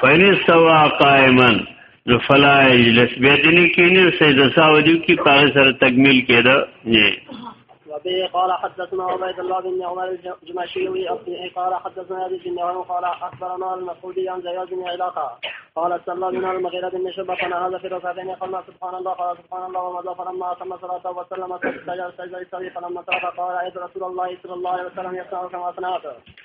فین استوا قائما نو فلا یجلس بیا دې نه کینې سجده ساو دې کی پاره سره تکمیل کېده نه وبه قال حدثنا عبيد الله بن عمر الجماشي قال حدثنا ابي بن عمر قال اخبرنا المسعودي عن زياد بن علاقه قال صلى بنا المغيرة بن شعبة فنهض في ركعتين قلنا سبحان الله قال سبحان الله ومضى فلما اتم صلاته وسلم سجد سجد فلما تاب قال ايد رسول الله صلى الله عليه وسلم يصنع كما صنعت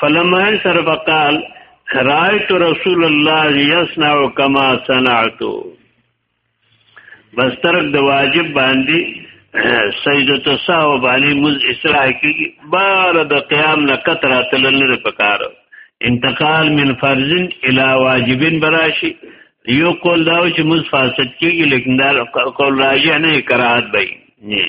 فلما انصرف قال رایت رسول الله یصنع کما صنعت بس ترک د واجب باندې سجده سهو باندې مز اسراء کی بار د قیام نه کتر تل نه پکار انتقال من فرض الى واجب براشی یو قول دا چې مز فاسد کیږي لیکن دا قول راجع نه کراهت به نه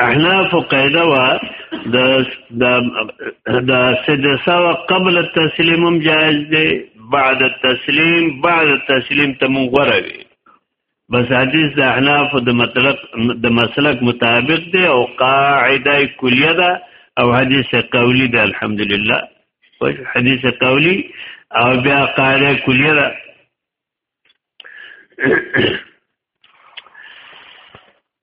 احناف قاعده وا د د سدسا قبل التسلیم هم جائز دی بعد التسلیم بعد التسلیم ته مونږ غوروي بس حدیث د احناف د مطلق د مسلک مطابق دی او قاعده کلیه ده او حدیث قولی ده الحمدلله حدیث قولی او بیا قاعده کلیه ده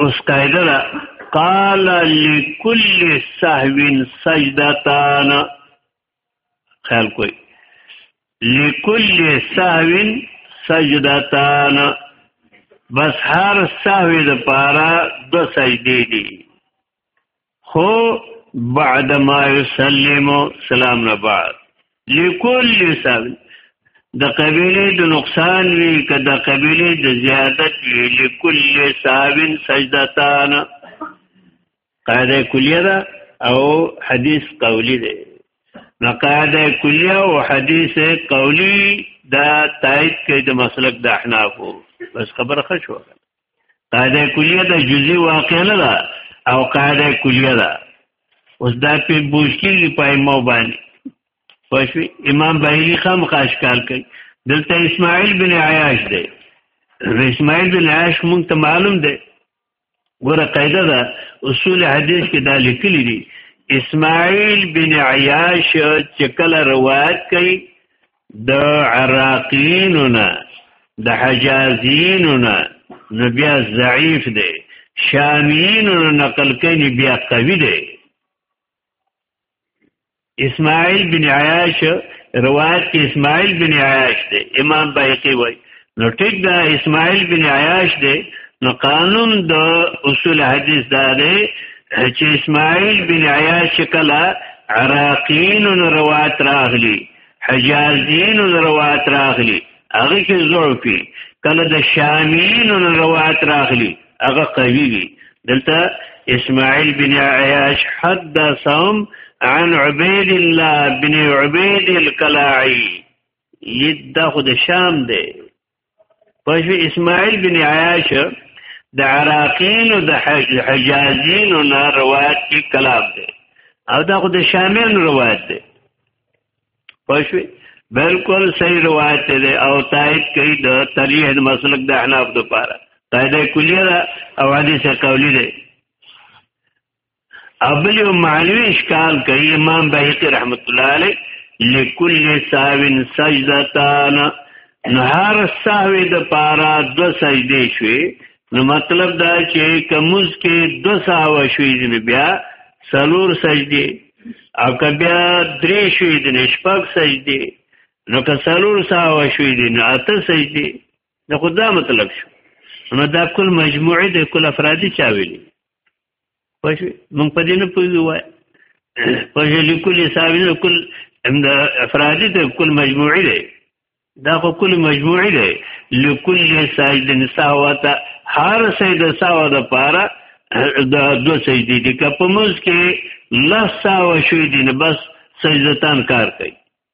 اوس قاعده ده قال لكل سهو سجدتان خیال کوئی لكل سهو سجدتان بس هر سهو د پارا دو سجدی دی خو بعد ما يسلم سلام نه بعد لكل سبب د قبيله د نقصان وی که د قبيله د زیادت وی لكل سبب سجدتان قاعده کلیه ده او حدیث قولی ده نو قاعده کلیه او حدیث قولی دا تایید کوي د مسلک د احنافو بس خبره خښوه قاعده کلیه د جزئی واقع نه ده او قاعده کلیه ده اوس دا په بوشکیږي پای مو باندې پښوی امام بهیری خام خاص کار کوي دلته اسماعیل بن عیاش دی اسماعیل بن عیاش مونږ ته معلوم دی ګوره قاعده ده اصول حدیث کې دا لیکلي دي اسماعیل بن عیاش چې کله روایت کوي د عراقینو نه د حجازینو نه نو بیا ضعیف دی شامینو نه نقل کینی بیا قوی دی اسماعیل بن عیاش روایت کې اسماعیل بن عیاش دی امام بایقی وای نو ټیک دا اسماعیل بن عیاش دی نو قانون د اصول حدیث دا دی چې اسماعیل بن عیاش کله عراقین روایت راغلی حجازین روایت راغلی هغه کې ضعف کله د شامین روایت راغلی هغه قوی وي دلته اسماعیل بن عیاش حدثهم عن عبید الله بن عبید الکلاعی یدا خو د شام دی پښو اسماعیل بن عیاش د عراقین او د حجازین نه روایت کې کلام دی او دا خو د شامل روایت دی پښو بالکل صحیح روایت دی او تایید کوي د تلیه مسلک د احناف لپاره قاعده کلیه او حدیث قولی دی ابل یو معنوي اشکال کوي امام بهقي رحمت الله علیه لكل ساوین سجدتان نو هر ساوی د پارا دو سجدې شوي نو مطلب دا چې کموز کې دو ساو شوي دي بیا سلور سجدې او که بیا درې شوي دي شپږ سجدې نو که سلور ساو شوي دي نو اته سجدې نو خدا مطلب شو نو دا کل مجموعي د کل افرادي چا ویلي پښ مونږ په دې نه پوهیږو وای پښ لیکل حسابي نه کل همدا افرادي ته کل مجموعي دی دا خو کل مجموعي دی لکل سید ساوته هر سید ساوه د پاره دا دو سجدی دی که په موز کې لس ساوه شوی دی نه بس سجدتان کار کوي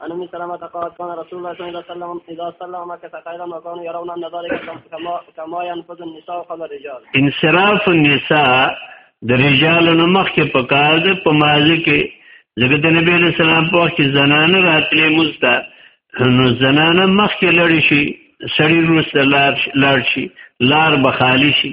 عن ام سلمة قالت كان رسول الله صلى الله عليه وسلم اذا صلى مكث قائلا وكانوا يرون ان ذلك كما كما ينفذ النساء قبل الرجال انصراف النساء د رجالو نه مخکې په کار ده په ماضي کې ځکه د نبی له سلام په وخت کې زنانه راتلې مستا نو زنانه مخکې لړ شي سړی روسته لار لار شي لار بخالی شي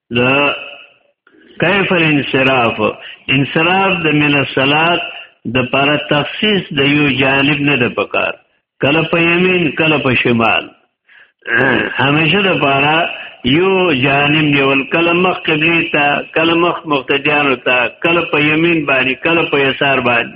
دا کیف الانصراف انصراف د من الصلات د پر تخصیص د یو جانب نه د پکار کله په یمین کله په شمال همیشه د پارا یو جانب دی ول کله مخ قبلی تا کله مخ مقتدیانو تا کله په یمین باندې کله په یسار باندې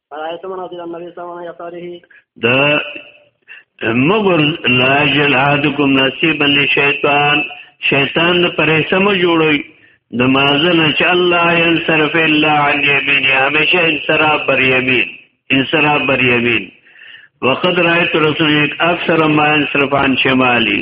د مګر لا جل عادکم نصیبا لشیطان شیطان د پرېسم جوړوي د مازن چې الله ينصرف الا عن يمين همیشه انصراف بر يمين انصراف بر يمين وقد رايت رسول اکثر ما ينصرف عن شمالي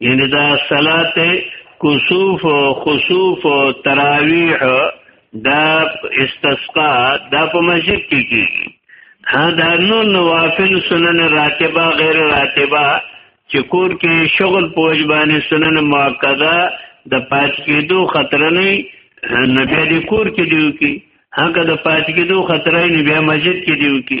یعنی دا صلات کسوف خسوف تراویح دا استسقا دا په مسجد کې کیږي ها دا نو نوافل سنن راتبه غیر راتبه چې کور کې شغل پوج باندې سنن مؤکده د پات کېدو خطر نه نه بیا د کور کې دیو کې هغه د پات کېدو خطر نه بیا مسجد کې دیو کې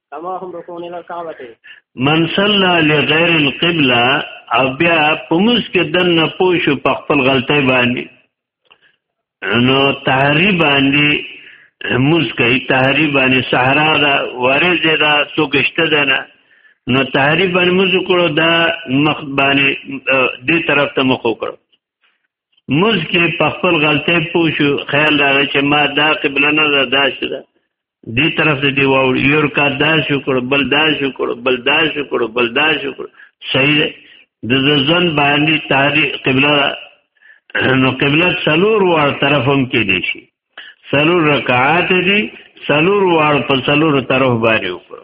کما هم رکون الى الكعبه من صلى لغير القبلة او بیا پموس کې دنه پوښو په خپل غلطۍ باندې نو تحری باندې موس کوي تحری باندې صحرا دا ورځ دا څوکشته ده نه نو تحری باندې موس کړو دا مخ باندې دې طرف ته مخ کړو موس کې په خپل غلطۍ پوښو خیال لاره چې ما دا قبله نه ده دا شته دی طرف ته دی واوړ یو رکعت دا شو کړ بل دا شو کړ بل دا شو کړ بل دا شو کړ صحیح ده د ځن باندې تاریخ قبله نو قبله سلور وار طرف هم کې دي شي سلور رکعات دي سلور وار په سلور طرف باندې وکړو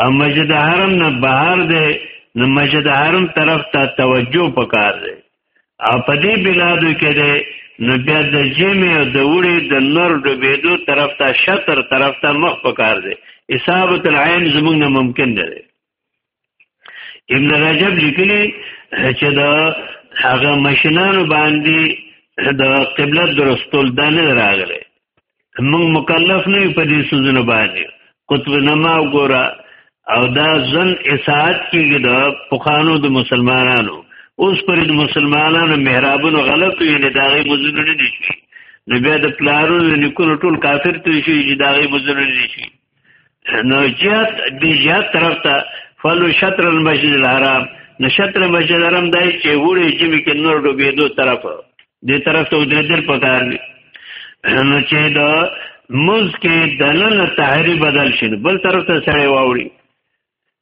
او مسجد حرم نه بهر دی نو مسجد حرم طرف ته توجه پکار دی او په دې بلادو کې دی نو بیا د جمع او د وړي د نور ډوبېدو طرف ته شطر طرف ته مخ پکار دی اصابت العين زمونږ نه ممکن نه دی ابن رجب لیکلی چې دا هغه ماشینانو باندې د قبله درستول دانه راغله موږ مکلف نه په دې سوزونه باندې قطب نما وګوره او دا ځن اساعت کېږي د پخانو د مسلمانانو اوس پر د مسلمانانو محرابونو غلط وي نه داغي مزونه نه دي شي نو بیا د پلارونو نکونو ټول کافر ته شي چې داغي مزونه نه دي شي نو جهت دی جهت طرف ته فلو شطر المسجد الحرام نو شطر مسجد الحرام دای چې وړي چې مې کې نور ډوبې دو طرف دې طرف ته ودرېدل پکار دي نو چې دا موز کې دلل تحری بدل شي بل طرف ته سړی واوړي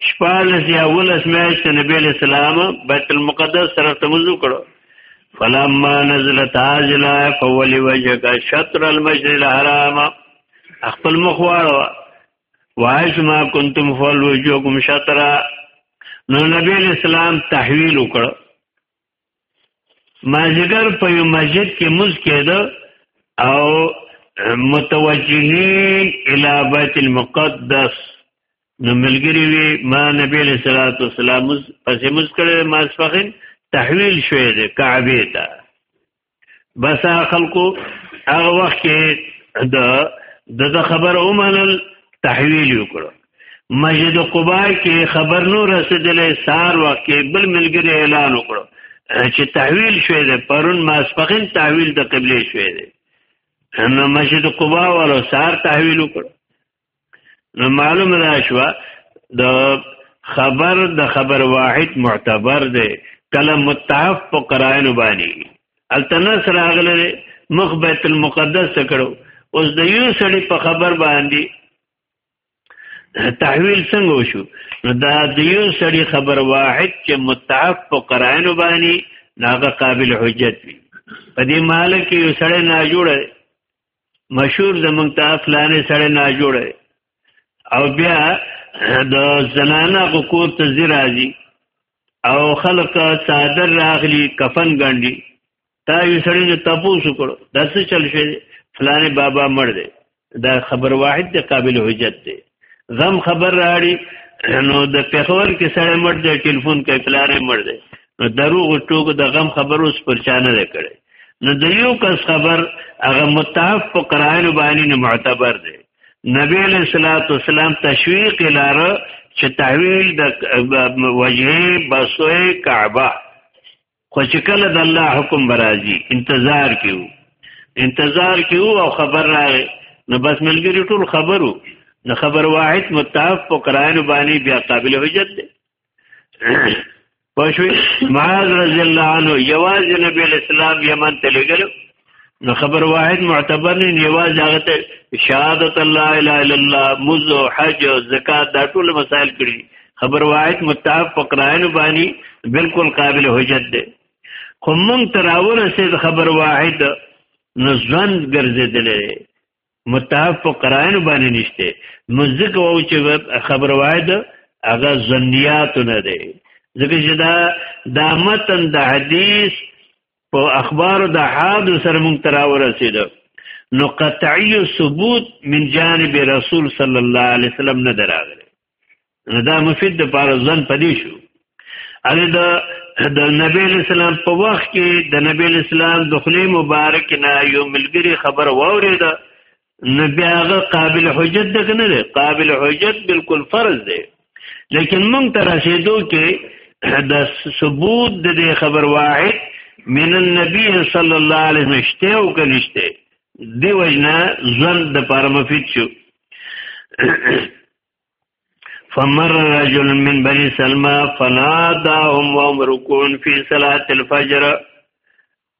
شپالس یا ولس میاشت نبی علیہ السلام بیت المقدس سره تمزو کړو فلما نزلت عاجلا فولی وجهک شطر المسجد الحرام خپل مخ واړو وایس ما کنتم فول وجوکم شطرا نو نبی علیہ السلام تحویل وکړو مازیګر په یو مسجد کې موز کېده او متوجهین الی بیت المقدس نو ملګری وی ما نبی علیہ الصلوۃ والسلام پسې موز کړي ماسفخین تحویل شوې ده کعبه ته بس خلکو هغه وخت کې د د خبر اومنل تحویل وکړو مسجد قباء کې خبر نو رسیدلې سار وخت کې بل ملګری اعلان وکړو چې تحویل شوې ده پرون ماسپخین تحویل د قبله شوې ده نو مسجد قباء ولو سار تحویل وکړو نو معلومه ده شو د خبر د خبر واحد معتبر دی کله متعف په قرائن باندې التنس راغله مخ بیت المقدس کړو اوس د یو سړي په خبر باندې تحویل څنګه وشو نو دا د یو سړي خبر واحد چې متعف په قرائن باندې ناغه قابل حجت وي په دې مال کې یو سړی نه جوړه مشهور زمونږ ته فلانې سړی نه جوړه او بیا د زنانه غکور ته زی راځي او خلق صادر راغلی کفن ګنډي تا یو سړی نه تپوسو کړو دا څه چل شي فلانې بابا مړ دی دا خبر واحد دی قابل حجت دی غم خبر راړي نو د پیښور کې سړی مړ دی ټلیفون کوي پلارې مړ دی نو دروغ ټوک د غم خبر اوس پر چانه دی کړي نو د یو کس خبر هغه متعف په قرآن باندې نه معتبر دی نبی علیہ الصلوۃ والسلام تشویق لار چې تحویل د وجهه بسوی کعبه خو چې کله د الله حکم برازي انتظار کیو انتظار کیو او خبر راغی نو بس ملګری ټول خبرو نو خبر واحد متعف په قرآن باندې بیا قابل حجت دی پښوی معاذ رضی الله عنه یواز نبی اسلام یمن ته لګلو نو خبر واحد معتبر نه نیواز هغه ته شهادت الله الا الله مز او حج او زکات دا ټول مسائل کړی خبر واحد متعف فقراین باندې بالکل قابل حجت دی خو مونږ تراوله سید خبر واحد نو ژوند ګرځیدلې متعف فقراین باندې نشته مزک او چې خبر واحد هغه ظنیات نه دی ځکه چې دا د متن د حدیث په اخبار د حاد سره مونږ ترا ورسید نو قطعی ثبوت من جانب رسول صلی الله علیه وسلم نه دراغله نو دا مفید د پاره ځن پدې شو اله دا د نبی اسلام په وخت کې د نبی اسلام د خلی مبارک نه یو ملګری خبر واوریده نو بیا هغه قابل حجت ده کنه ده قابل حجت بالکل فرض ده لیکن مونږ تر رسیدو کې د ثبوت د دې خبر واحد من النبي صلی الله علیه وسلم شته او کنيشته دی وجنا ځن د پاره مفید شو فمر رجل من بني سلمى فناداهم وهم ركون في صلاه الفجر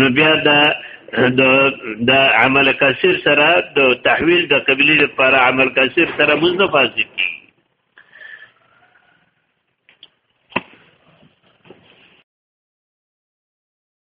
نو بیا دا د د عمل کثیر سره د تحویل د قبلی لپاره عمل کثیر سره موږ نه فاسد کی